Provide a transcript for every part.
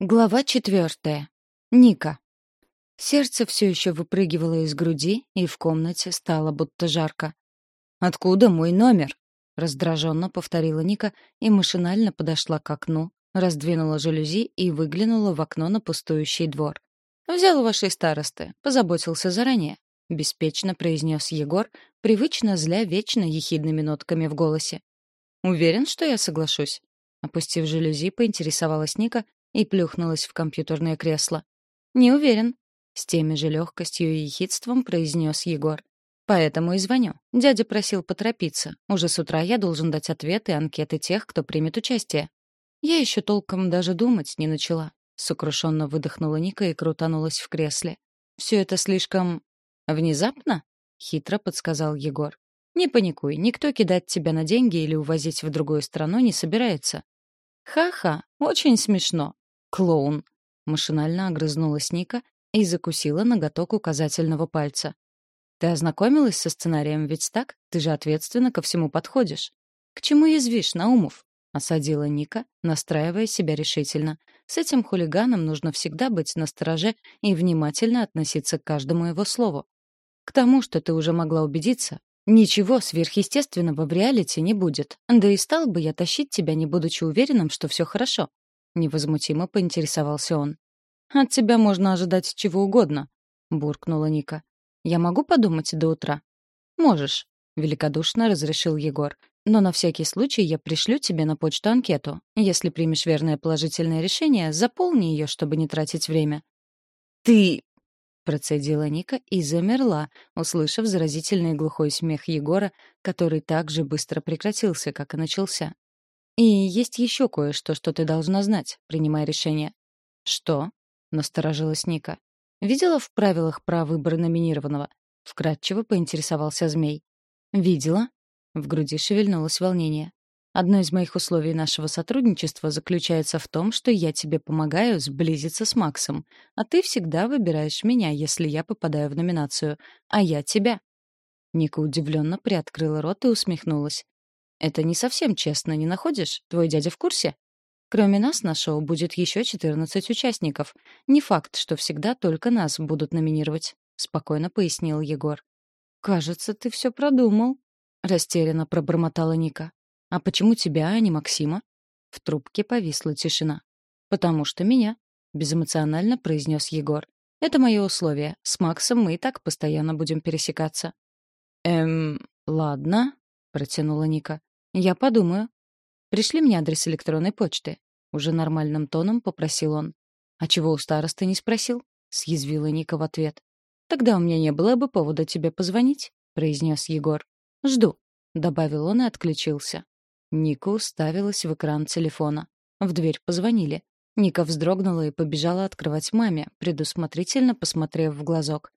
Глава четвертая. Ника. Сердце все еще выпрыгивало из груди, и в комнате стало будто жарко. «Откуда мой номер?» — раздраженно повторила Ника и машинально подошла к окну, раздвинула жалюзи и выглянула в окно на пустующий двор. «Взял у вашей старосты, позаботился заранее», — беспечно произнес Егор, привычно зля вечно ехидными нотками в голосе. «Уверен, что я соглашусь?» Опустив жалюзи, поинтересовалась Ника и плюхнулась в компьютерное кресло. «Не уверен», — с теми же легкостью и ехидством произнес Егор. «Поэтому и звоню. Дядя просил поторопиться. Уже с утра я должен дать ответы и анкеты тех, кто примет участие». Я еще толком даже думать не начала. Сокрушенно выдохнула Ника и крутанулась в кресле. «Все это слишком... внезапно?» — хитро подсказал Егор. «Не паникуй, никто кидать тебя на деньги или увозить в другую страну не собирается». «Ха-ха, очень смешно», «Клоун!» — машинально огрызнулась Ника и закусила ноготок указательного пальца. «Ты ознакомилась со сценарием, ведь так? Ты же ответственно ко всему подходишь». «К чему язвишь, Наумов?» — осадила Ника, настраивая себя решительно. «С этим хулиганом нужно всегда быть настороже и внимательно относиться к каждому его слову. К тому, что ты уже могла убедиться, ничего сверхъестественного в реалити не будет. Да и стал бы я тащить тебя, не будучи уверенным, что все хорошо. Невозмутимо поинтересовался он. «От тебя можно ожидать чего угодно», — буркнула Ника. «Я могу подумать до утра?» «Можешь», — великодушно разрешил Егор. «Но на всякий случай я пришлю тебе на почту анкету. Если примешь верное положительное решение, заполни ее, чтобы не тратить время». «Ты...» — процедила Ника и замерла, услышав заразительный глухой смех Егора, который так же быстро прекратился, как и начался. И есть еще кое-что, что ты должна знать, принимая решение. Что? Насторожилась Ника. Видела в правилах про выбор номинированного? Вкратчиво поинтересовался змей. Видела. В груди шевельнулось волнение. Одно из моих условий нашего сотрудничества заключается в том, что я тебе помогаю сблизиться с Максом, а ты всегда выбираешь меня, если я попадаю в номинацию, а я тебя. Ника удивленно приоткрыла рот и усмехнулась. Это не совсем честно, не находишь? Твой дядя в курсе? Кроме нас на шоу будет еще 14 участников. Не факт, что всегда только нас будут номинировать, спокойно пояснил Егор. Кажется, ты все продумал, растерянно пробормотала Ника. А почему тебя, а не Максима? В трубке повисла тишина. Потому что меня, безэмоционально произнес Егор. Это мое условие. С Максом мы и так постоянно будем пересекаться. Эм, ладно, протянула Ника. «Я подумаю». «Пришли мне адрес электронной почты», — уже нормальным тоном попросил он. «А чего у старосты не спросил?» — съязвила Ника в ответ. «Тогда у меня не было бы повода тебе позвонить», — произнес Егор. «Жду», — добавил он и отключился. Ника уставилась в экран телефона. В дверь позвонили. Ника вздрогнула и побежала открывать маме, предусмотрительно посмотрев в глазок.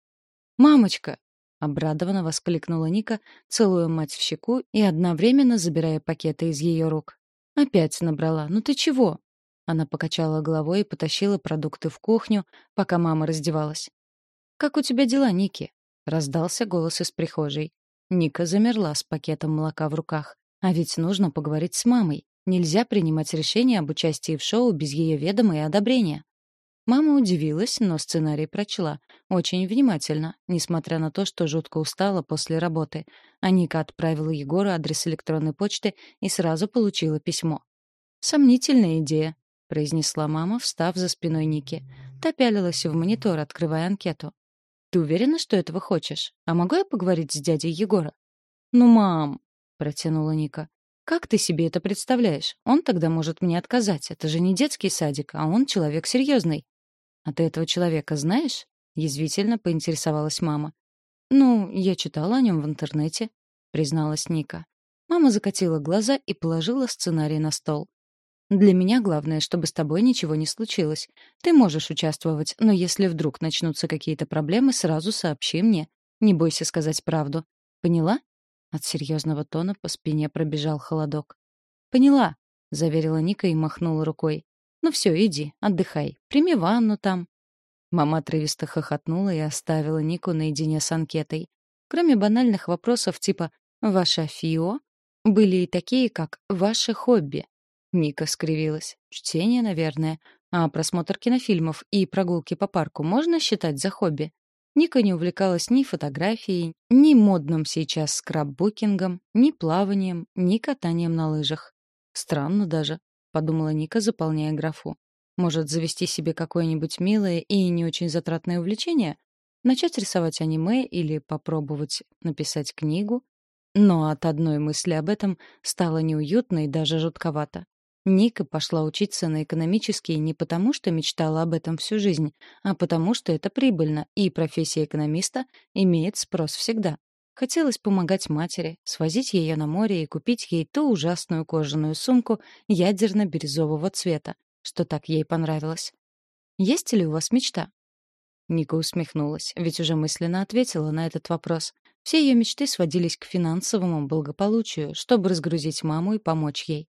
«Мамочка, Обрадованно воскликнула Ника, целуя мать в щеку и одновременно забирая пакеты из ее рук. «Опять набрала. Ну ты чего?» Она покачала головой и потащила продукты в кухню, пока мама раздевалась. «Как у тебя дела, Ники?» — раздался голос из прихожей. Ника замерла с пакетом молока в руках. А ведь нужно поговорить с мамой. Нельзя принимать решение об участии в шоу без ее ведома и одобрения. Мама удивилась, но сценарий прочла. Очень внимательно, несмотря на то, что жутко устала после работы. А Ника отправила Егору адрес электронной почты и сразу получила письмо. «Сомнительная идея», — произнесла мама, встав за спиной Ники. Та пялилась в монитор, открывая анкету. «Ты уверена, что этого хочешь? А могу я поговорить с дядей Егора?» «Ну, мам», — протянула Ника. «Как ты себе это представляешь? Он тогда может мне отказать. Это же не детский садик, а он человек серьезный. «А ты этого человека знаешь?» — язвительно поинтересовалась мама. «Ну, я читала о нем в интернете», — призналась Ника. Мама закатила глаза и положила сценарий на стол. «Для меня главное, чтобы с тобой ничего не случилось. Ты можешь участвовать, но если вдруг начнутся какие-то проблемы, сразу сообщи мне. Не бойся сказать правду. Поняла?» От серьезного тона по спине пробежал холодок. «Поняла», — заверила Ника и махнула рукой. «Ну все, иди, отдыхай. Прими ванну там». Мама отрывисто хохотнула и оставила Нику наедине с анкетой. Кроме банальных вопросов типа «Ваше ФИО?» были и такие, как «Ваше хобби». Ника скривилась. Чтение, наверное. А просмотр кинофильмов и прогулки по парку можно считать за хобби? Ника не увлекалась ни фотографией, ни модным сейчас скраббукингом, ни плаванием, ни катанием на лыжах. Странно даже, подумала Ника, заполняя графу. Может, завести себе какое-нибудь милое и не очень затратное увлечение? Начать рисовать аниме или попробовать написать книгу? Но от одной мысли об этом стало неуютно и даже жутковато. Ника пошла учиться на экономический не потому, что мечтала об этом всю жизнь, а потому, что это прибыльно, и профессия экономиста имеет спрос всегда. Хотелось помогать матери, свозить ее на море и купить ей ту ужасную кожаную сумку ядерно-бирюзового цвета, что так ей понравилось. «Есть ли у вас мечта?» Ника усмехнулась, ведь уже мысленно ответила на этот вопрос. Все ее мечты сводились к финансовому благополучию, чтобы разгрузить маму и помочь ей.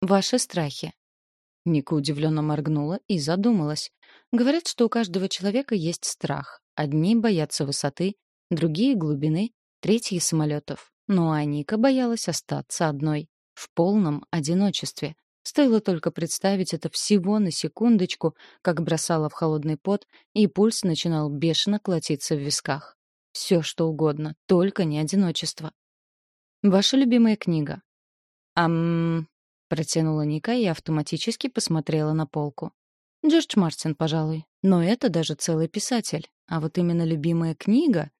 Ваши страхи. Ника удивленно моргнула и задумалась. Говорят, что у каждого человека есть страх. Одни боятся высоты, другие — глубины, третьи — самолетов. Ну а Ника боялась остаться одной, в полном одиночестве. Стоило только представить это всего на секундочку, как бросала в холодный пот, и пульс начинал бешено колотиться в висках. Все что угодно, только не одиночество. Ваша любимая книга. Ам, Протянула Ника и автоматически посмотрела на полку. Джордж Мартин, пожалуй. Но это даже целый писатель. А вот именно любимая книга...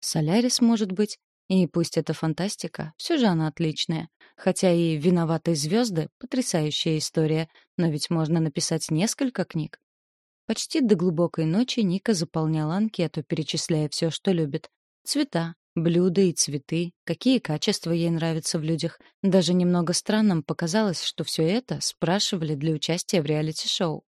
Солярис, может быть. И пусть это фантастика, все же она отличная. Хотя и «Виноватые звезды» — потрясающая история, но ведь можно написать несколько книг. Почти до глубокой ночи Ника заполняла анкету, перечисляя все, что любит. Цвета, Блюда и цветы, какие качества ей нравятся в людях. Даже немного странным показалось, что все это спрашивали для участия в реалити-шоу.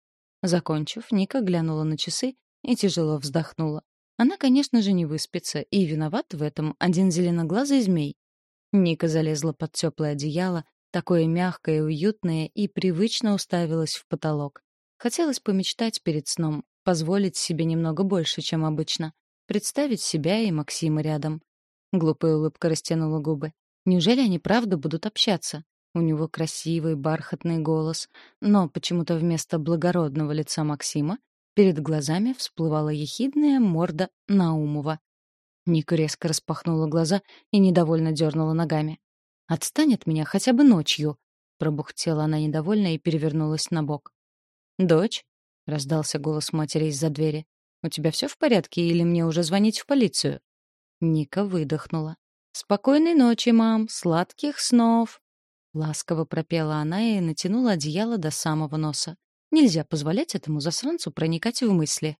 Закончив, Ника глянула на часы и тяжело вздохнула. Она, конечно же, не выспится, и виноват в этом один зеленоглазый змей. Ника залезла под теплое одеяло, такое мягкое и уютное, и привычно уставилась в потолок. Хотелось помечтать перед сном, позволить себе немного больше, чем обычно. Представить себя и Максима рядом. Глупая улыбка растянула губы. Неужели они правда будут общаться? У него красивый бархатный голос, но почему-то вместо благородного лица Максима перед глазами всплывала ехидная морда Наумова. Ника резко распахнула глаза и недовольно дернула ногами. «Отстань от меня хотя бы ночью!» Пробухтела она недовольно и перевернулась на бок. «Дочь?» — раздался голос матери из-за двери. «У тебя все в порядке или мне уже звонить в полицию?» Ника выдохнула. «Спокойной ночи, мам, сладких снов!» Ласково пропела она и натянула одеяло до самого носа. Нельзя позволять этому засранцу проникать в мысли.